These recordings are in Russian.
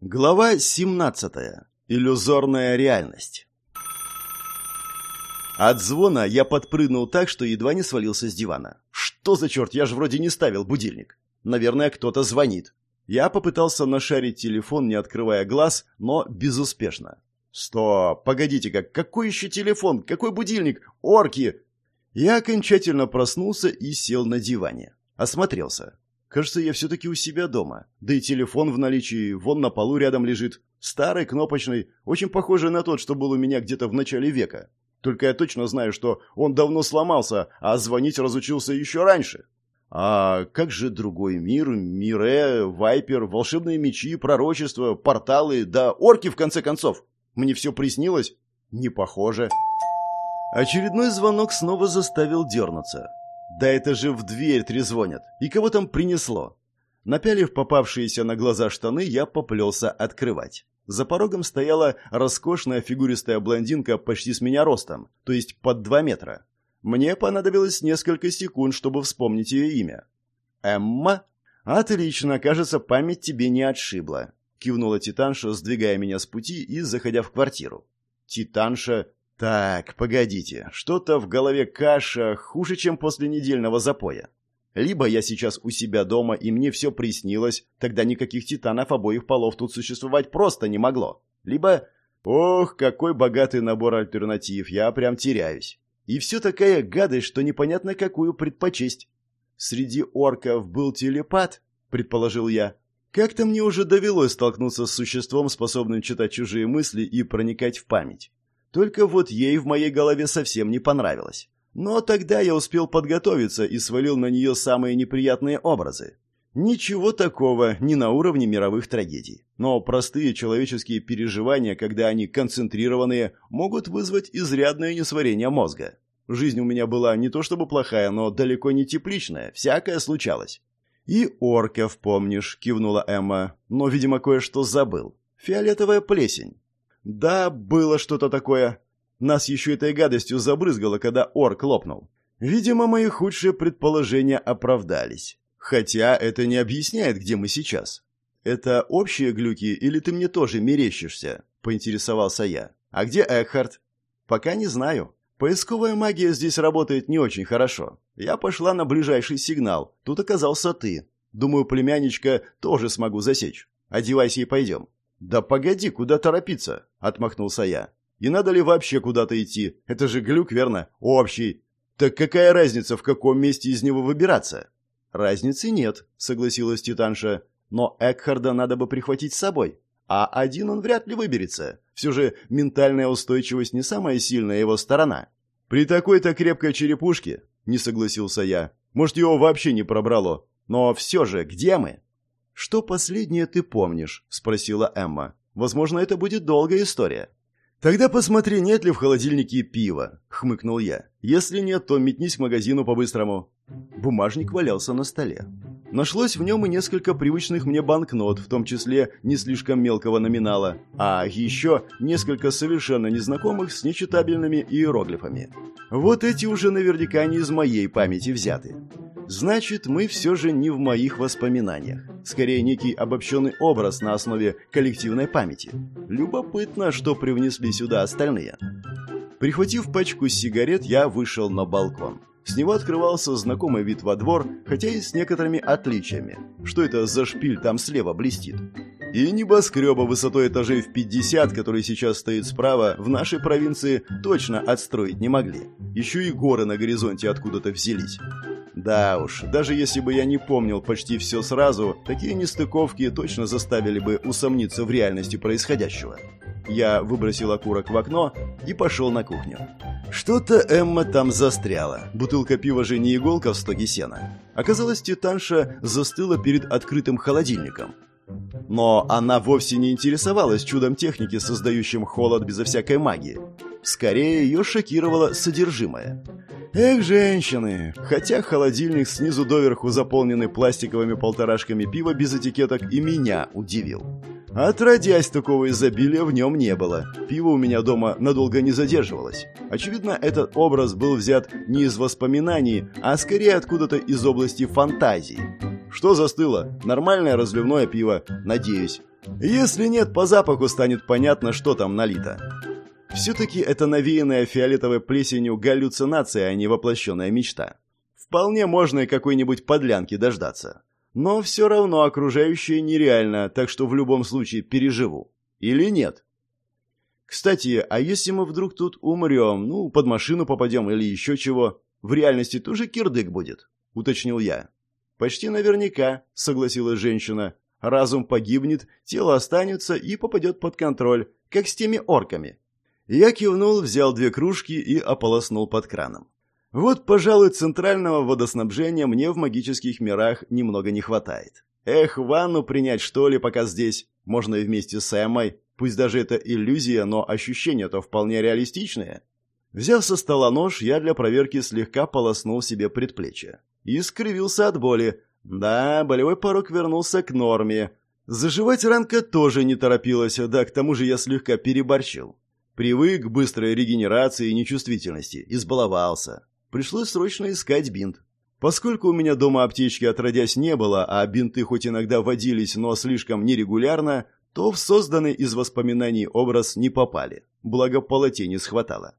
Глава 17. Иллюзорная реальность. От звона я подпрыгнул так, что едва не свалился с дивана. Что за черт, я же вроде не ставил будильник. Наверное, кто-то звонит. Я попытался нашарить телефон, не открывая глаз, но безуспешно. Стоп, погодите-ка, какой еще телефон? Какой будильник? Орки! Я окончательно проснулся и сел на диване. Осмотрелся. Кажется, я все-таки у себя дома. Да и телефон в наличии, вон на полу рядом лежит. Старый, кнопочный, очень похожий на тот, что был у меня где-то в начале века. Только я точно знаю, что он давно сломался, а звонить разучился еще раньше. А как же другой мир, Мире, Вайпер, волшебные мечи, пророчества, порталы, да орки в конце концов? Мне все приснилось? Не похоже. Очередной звонок снова заставил дернуться. Да это же в дверь трезвонят. И кого там принесло? Напялив попавшиеся на глаза штаны, я поплелся открывать. За порогом стояла роскошная фигуристая блондинка почти с меня ростом, то есть под два метра. Мне понадобилось несколько секунд, чтобы вспомнить ее имя. «Эмма?» «Отлично, кажется, память тебе не отшибла», — кивнула Титанша, сдвигая меня с пути и заходя в квартиру. Титанша так, погодите, что-то в голове каша хуже, чем после недельного запоя. Либо я сейчас у себя дома, и мне все приснилось, тогда никаких титанов обоих полов тут существовать просто не могло. Либо... Ох, какой богатый набор альтернатив, я прям теряюсь. И все такая гадость, что непонятно, какую предпочесть. Среди орков был телепат, предположил я. Как-то мне уже довелось столкнуться с существом, способным читать чужие мысли и проникать в память. Только вот ей в моей голове совсем не понравилось. Но тогда я успел подготовиться и свалил на нее самые неприятные образы. Ничего такого не на уровне мировых трагедий. Но простые человеческие переживания, когда они концентрированные, могут вызвать изрядное несварение мозга. Жизнь у меня была не то чтобы плохая, но далеко не тепличная, всякое случалось. «И орков помнишь», — кивнула Эмма, но, видимо, кое-что забыл. «Фиолетовая плесень. Да, было что-то такое. Нас еще этой гадостью забрызгало, когда орк лопнул. Видимо, мои худшие предположения оправдались. Хотя это не объясняет, где мы сейчас. Это общие глюки или ты мне тоже мерещишься? Поинтересовался я. А где Экхард? Пока не знаю. Поисковая магия здесь работает не очень хорошо. Я пошла на ближайший сигнал. Тут оказался ты. Думаю, племянничка тоже смогу засечь. Одевайся и пойдем. «Да погоди, куда торопиться?» — отмахнулся я. «И надо ли вообще куда-то идти? Это же глюк, верно? Общий. Так какая разница, в каком месте из него выбираться?» «Разницы нет», — согласилась Титанша. «Но Экхарда надо бы прихватить с собой. А один он вряд ли выберется. Все же ментальная устойчивость не самая сильная его сторона». «При такой-то крепкой черепушке?» — не согласился я. «Может, его вообще не пробрало. Но все же, где мы?» «Что последнее ты помнишь?» – спросила Эмма. «Возможно, это будет долгая история». «Тогда посмотри, нет ли в холодильнике пива», — хмыкнул я. «Если нет, то метнись к магазину по-быстрому». Бумажник валялся на столе. Нашлось в нем и несколько привычных мне банкнот, в том числе не слишком мелкого номинала, а еще несколько совершенно незнакомых с нечитабельными иероглифами. Вот эти уже наверняка не из моей памяти взяты. Значит, мы все же не в моих воспоминаниях. Скорее, некий обобщенный образ на основе коллективной памяти. Любопытно, что привнесли сюда остальные. Прихватив пачку сигарет, я вышел на балкон. С него открывался знакомый вид во двор, хотя и с некоторыми отличиями. Что это за шпиль там слева блестит? И небоскреба высотой этажей в 50, который сейчас стоит справа, в нашей провинции точно отстроить не могли. Еще и горы на горизонте откуда-то взялись. Да уж, даже если бы я не помнил почти все сразу, такие нестыковки точно заставили бы усомниться в реальности происходящего. Я выбросил окурок в окно и пошел на кухню. Что-то Эмма там застряла. Бутылка пива же не иголка в стоге сена. Оказалось, Титанша застыла перед открытым холодильником. Но она вовсе не интересовалась чудом техники, создающим холод безо всякой магии. Скорее, ее шокировало содержимое. Эх, женщины! Хотя холодильник снизу доверху, заполненный пластиковыми полторашками пива без этикеток, и меня удивил. Отродясь, такого изобилия в нем не было. Пиво у меня дома надолго не задерживалось. Очевидно, этот образ был взят не из воспоминаний, а скорее откуда-то из области фантазии. Что застыло? Нормальное разливное пиво, надеюсь. Если нет, по запаху станет понятно, что там налито. Все-таки это навеянная фиолетовой плесенью галлюцинация, а не воплощенная мечта. Вполне можно и какой-нибудь подлянки дождаться. Но все равно окружающее нереально, так что в любом случае переживу. Или нет? Кстати, а если мы вдруг тут умрем, ну, под машину попадем или еще чего, в реальности тоже кирдык будет, уточнил я. Почти наверняка, согласилась женщина. Разум погибнет, тело останется и попадет под контроль, как с теми орками. Я кивнул, взял две кружки и ополоснул под краном. Вот, пожалуй, центрального водоснабжения мне в магических мирах немного не хватает. Эх, ванну принять, что ли, пока здесь. Можно и вместе с Эммой. Пусть даже это иллюзия, но ощущения-то вполне реалистичные. Взяв со стола нож, я для проверки слегка полоснул себе предплечье. И скривился от боли. Да, болевой порог вернулся к норме. Заживать ранка тоже не торопилась, да к тому же я слегка переборщил. Привык к быстрой регенерации и нечувствительности, избаловался. Пришлось срочно искать бинт. Поскольку у меня дома аптечки отродясь не было, а бинты хоть иногда водились, но слишком нерегулярно, то в созданный из воспоминаний образ не попали. Благо полотенец хватало.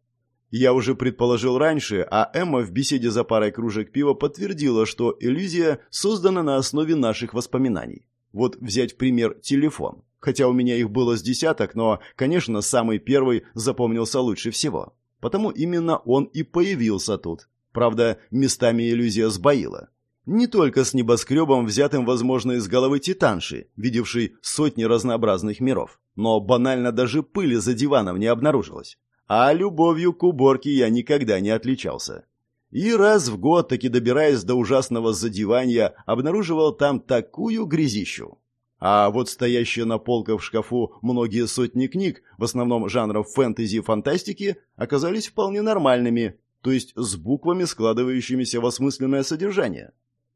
Я уже предположил раньше, а Эмма в беседе за парой кружек пива подтвердила, что иллюзия создана на основе наших воспоминаний. Вот взять пример телефон. Хотя у меня их было с десяток, но, конечно, самый первый запомнился лучше всего. Потому именно он и появился тут. Правда, местами иллюзия сбоила. Не только с небоскребом, взятым, возможно, из головы титанши, видевшей сотни разнообразных миров. Но банально даже пыли за диваном не обнаружилось. А любовью к уборке я никогда не отличался. И раз в год, таки добираясь до ужасного задевания, обнаруживал там такую грязищу. А вот стоящие на полках в шкафу многие сотни книг, в основном жанров фэнтези и фантастики, оказались вполне нормальными, то есть с буквами, складывающимися в осмысленное содержание.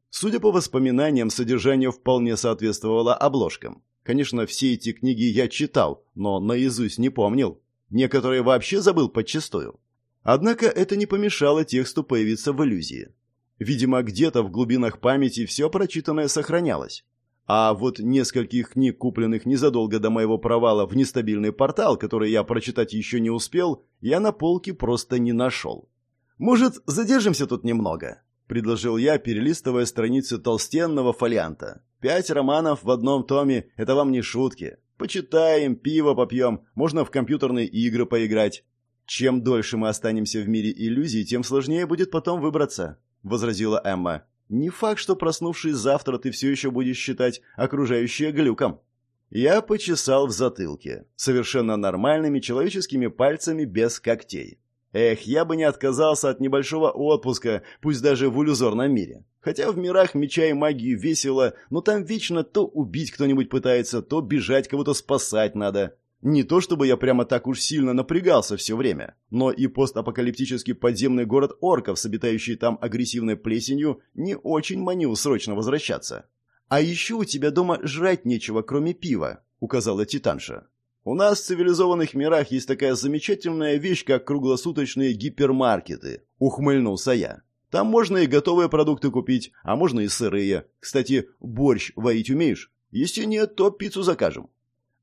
Судя по воспоминаниям, содержание вполне соответствовало обложкам. Конечно, все эти книги я читал, но наизусть не помнил. Некоторые вообще забыл подчистую. Однако это не помешало тексту появиться в иллюзии. Видимо, где-то в глубинах памяти все прочитанное сохранялось. А вот нескольких книг, купленных незадолго до моего провала в нестабильный портал, который я прочитать еще не успел, я на полке просто не нашел. «Может, задержимся тут немного?» — предложил я, перелистывая страницы толстенного фолианта. «Пять романов в одном томе — это вам не шутки. Почитаем, пиво попьем, можно в компьютерные игры поиграть. Чем дольше мы останемся в мире иллюзий, тем сложнее будет потом выбраться», — возразила Эмма. Не факт, что проснувшись завтра, ты все еще будешь считать окружающее глюком. Я почесал в затылке, совершенно нормальными человеческими пальцами без когтей. Эх, я бы не отказался от небольшого отпуска, пусть даже в иллюзорном мире. Хотя в мирах меча и магии весело, но там вечно то убить кто-нибудь пытается, то бежать кого-то спасать надо. Не то чтобы я прямо так уж сильно напрягался все время, но и постапокалиптический подземный город орков с обитающей там агрессивной плесенью не очень манил срочно возвращаться. «А еще у тебя дома жрать нечего, кроме пива», — указала Титанша. «У нас в цивилизованных мирах есть такая замечательная вещь, как круглосуточные гипермаркеты», — ухмыльнулся я. «Там можно и готовые продукты купить, а можно и сырые. Кстати, борщ варить умеешь? Если нет, то пиццу закажем».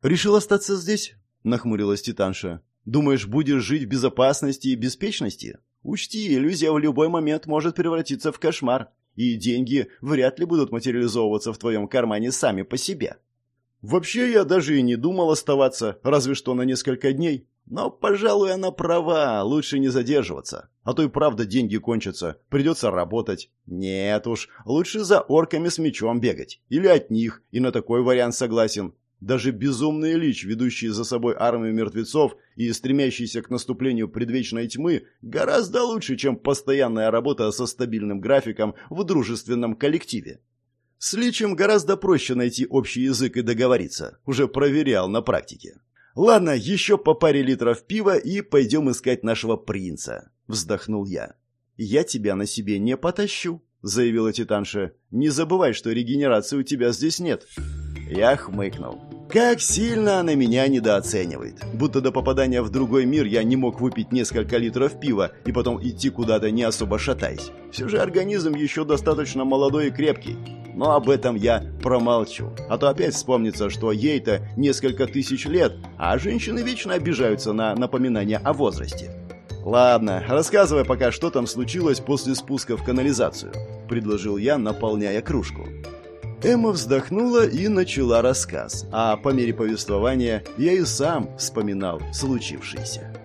«Решил остаться здесь?» — нахмурилась Титанша. «Думаешь, будешь жить в безопасности и беспечности? Учти, иллюзия в любой момент может превратиться в кошмар, и деньги вряд ли будут материализовываться в твоем кармане сами по себе». «Вообще я даже и не думал оставаться, разве что на несколько дней. Но, пожалуй, она права, лучше не задерживаться. А то и правда деньги кончатся, придется работать. Нет уж, лучше за орками с мечом бегать. Или от них, и на такой вариант согласен. Даже безумный лич, ведущий за собой армию мертвецов и стремящийся к наступлению предвечной тьмы, гораздо лучше, чем постоянная работа со стабильным графиком в дружественном коллективе. С личем гораздо проще найти общий язык и договориться. Уже проверял на практике. Ладно, еще по паре литров пива и пойдем искать нашего принца. Вздохнул я. Я тебя на себе не потащу, заявила Титанша. Не забывай, что регенерации у тебя здесь нет. Я хмыкнул. Как сильно она меня недооценивает. Будто до попадания в другой мир я не мог выпить несколько литров пива и потом идти куда-то не особо шатаясь. Все же организм еще достаточно молодой и крепкий. Но об этом я промолчу. А то опять вспомнится, что ей-то несколько тысяч лет, а женщины вечно обижаются на напоминание о возрасте. «Ладно, рассказывай пока, что там случилось после спуска в канализацию», – предложил я, наполняя кружку. Эмма вздохнула и начала рассказ, а по мере повествования я и сам вспоминал случившееся.